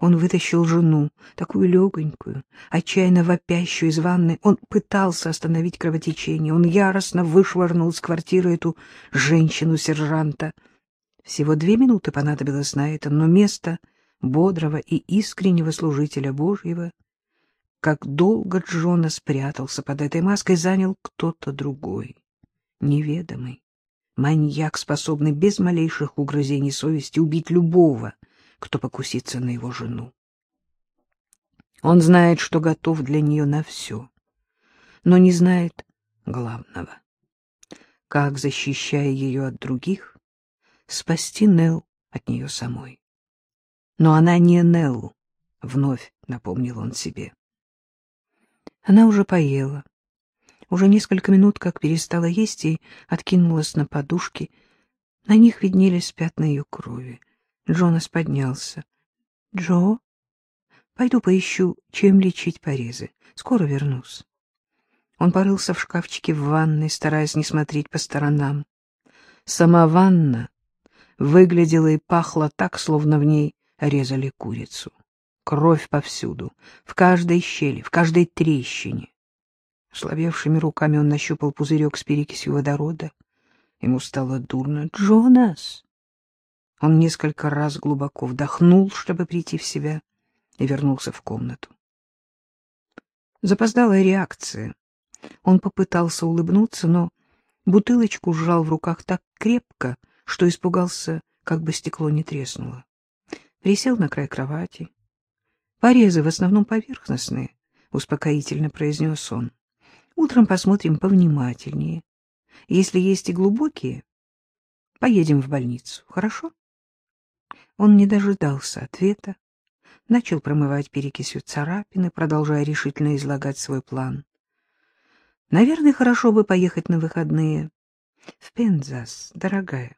Он вытащил жену, такую легонькую, отчаянно вопящую из ванны. Он пытался остановить кровотечение. Он яростно вышвырнул из квартиры эту женщину-сержанта. Всего две минуты понадобилось на это, но место бодрого и искреннего служителя Божьего, как долго Джона спрятался под этой маской, занял кто-то другой, неведомый, маньяк, способный без малейших угрызений совести убить любого, кто покусится на его жену. Он знает, что готов для нее на все, но не знает главного. Как, защищая ее от других, спасти Нелл от нее самой. Но она не Нелл, вновь напомнил он себе. Она уже поела. Уже несколько минут как перестала есть и откинулась на подушки. На них виднелись пятна ее крови. Джонас поднялся. — Джо, пойду поищу, чем лечить порезы. Скоро вернусь. Он порылся в шкафчике в ванной, стараясь не смотреть по сторонам. Сама ванна выглядела и пахла так, словно в ней резали курицу. Кровь повсюду, в каждой щели, в каждой трещине. Слабевшими руками он нащупал пузырек с перекисью водорода. Ему стало дурно. «Джонас!» Он несколько раз глубоко вдохнул, чтобы прийти в себя, и вернулся в комнату. Запоздалая реакция. Он попытался улыбнуться, но бутылочку сжал в руках так крепко, что испугался, как бы стекло не треснуло. Присел на край кровати. Порезы в основном поверхностные, — успокоительно произнес он. Утром посмотрим повнимательнее. Если есть и глубокие, поедем в больницу, хорошо? Он не дожидался ответа, начал промывать перекисью царапины, продолжая решительно излагать свой план. Наверное, хорошо бы поехать на выходные в Пензас, дорогая.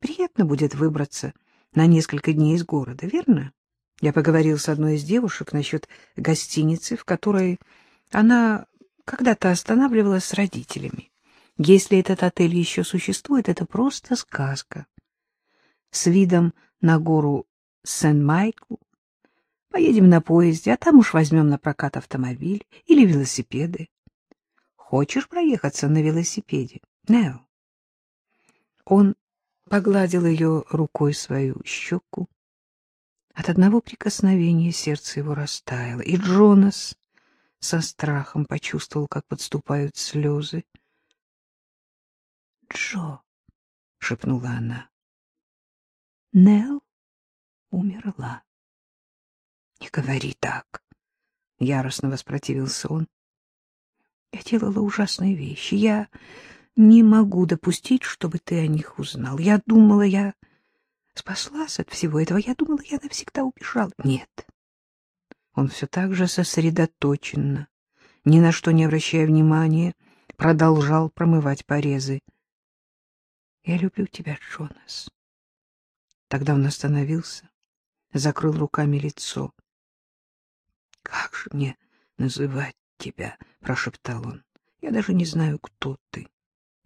Приятно будет выбраться на несколько дней из города, верно? Я поговорил с одной из девушек насчет гостиницы, в которой она когда-то останавливалась с родителями. Если этот отель еще существует, это просто сказка. С видом на гору Сен-Майкл. Поедем на поезде, а там уж возьмем на прокат автомобиль или велосипеды. Хочешь проехаться на велосипеде, Нео? Он погладил ее рукой свою щеку. От одного прикосновения сердце его растаяло, и Джонас со страхом почувствовал, как подступают слезы. — Джо, — шепнула она, — Нелл умерла. — Не говори так, — яростно воспротивился он. — Я делала ужасные вещи. Я не могу допустить, чтобы ты о них узнал. Я думала, я спаслась от всего этого. Я думала, я навсегда убежала. Нет. Он все так же сосредоточенно, ни на что не обращая внимания, продолжал промывать порезы. «Я люблю тебя, Джонас». Тогда он остановился, закрыл руками лицо. «Как же мне называть тебя?» — прошептал он. «Я даже не знаю, кто ты.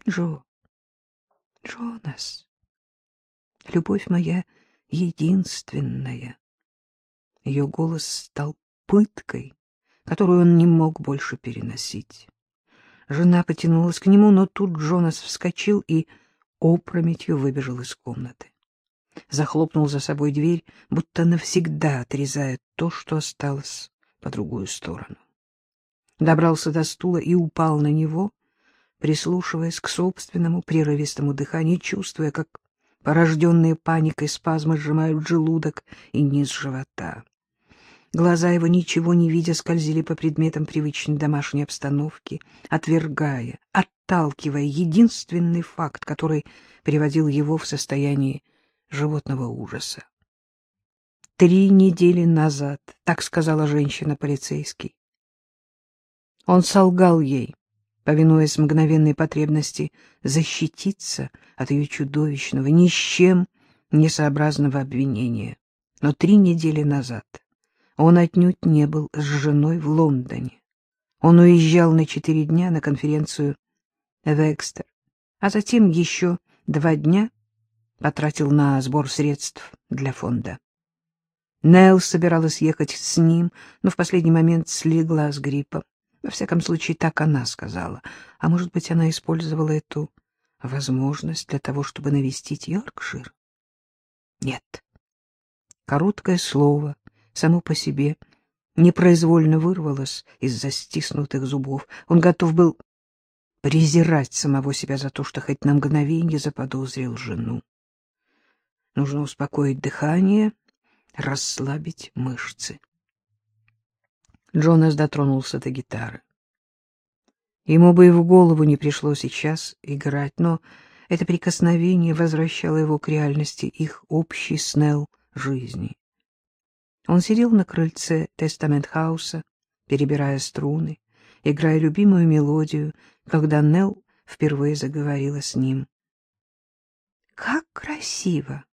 Джо, Джонас, любовь моя единственная». Ее голос стал пыткой, которую он не мог больше переносить. Жена потянулась к нему, но тут Джонас вскочил и опрометью выбежал из комнаты. Захлопнул за собой дверь, будто навсегда отрезая то, что осталось по другую сторону. Добрался до стула и упал на него, прислушиваясь к собственному прерывистому дыханию, чувствуя, как порожденные паникой спазмы сжимают желудок и низ живота. Глаза его, ничего не видя, скользили по предметам привычной домашней обстановки, отвергая, отталкивая единственный факт, который приводил его в состояние животного ужаса. Три недели назад, так сказала женщина-полицейский. Он солгал ей, повинуясь мгновенной потребности защититься от ее чудовищного, ни с чем несообразного обвинения. Но три недели назад он отнюдь не был с женой в Лондоне. Он уезжал на четыре дня на конференцию в Экстер, а затем еще два дня потратил на сбор средств для фонда. Нелл собиралась ехать с ним, но в последний момент слегла с гриппом. Во всяком случае, так она сказала. А может быть, она использовала эту возможность для того, чтобы навестить Йоркшир? Нет. Короткое слово, само по себе, непроизвольно вырвалось из-за стиснутых зубов. Он готов был презирать самого себя за то, что хоть на мгновение заподозрил жену. Нужно успокоить дыхание, расслабить мышцы. Джонас дотронулся до гитары. Ему бы и в голову не пришло сейчас играть, но это прикосновение возвращало его к реальности их общей с Нелл жизни. Он сидел на крыльце Тестамент-хауса, перебирая струны, играя любимую мелодию, когда Нелл впервые заговорила с ним. «Как красиво!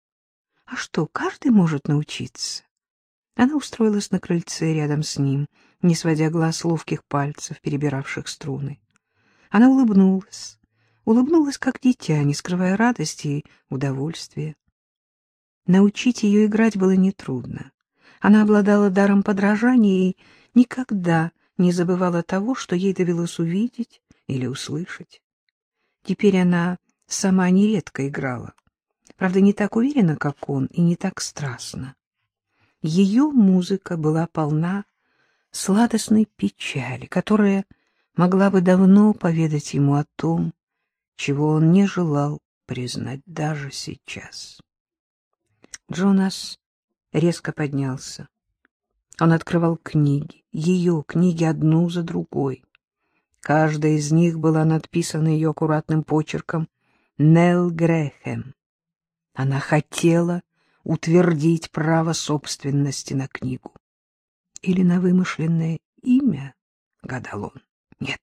А что, каждый может научиться?» Она устроилась на крыльце рядом с ним, не сводя глаз ловких пальцев, перебиравших струны. Она улыбнулась, улыбнулась как дитя, не скрывая радости и удовольствия. Научить ее играть было нетрудно. Она обладала даром подражания и никогда не забывала того, что ей довелось увидеть или услышать. Теперь она сама нередко играла. Правда, не так уверенно, как он, и не так страстно. Ее музыка была полна сладостной печали, которая могла бы давно поведать ему о том, чего он не желал признать даже сейчас. Джонас резко поднялся. Он открывал книги, ее книги одну за другой. Каждая из них была надписана ее аккуратным почерком «Нелл Грэхэм». Она хотела утвердить право собственности на книгу. Или на вымышленное имя, гадал он. Нет,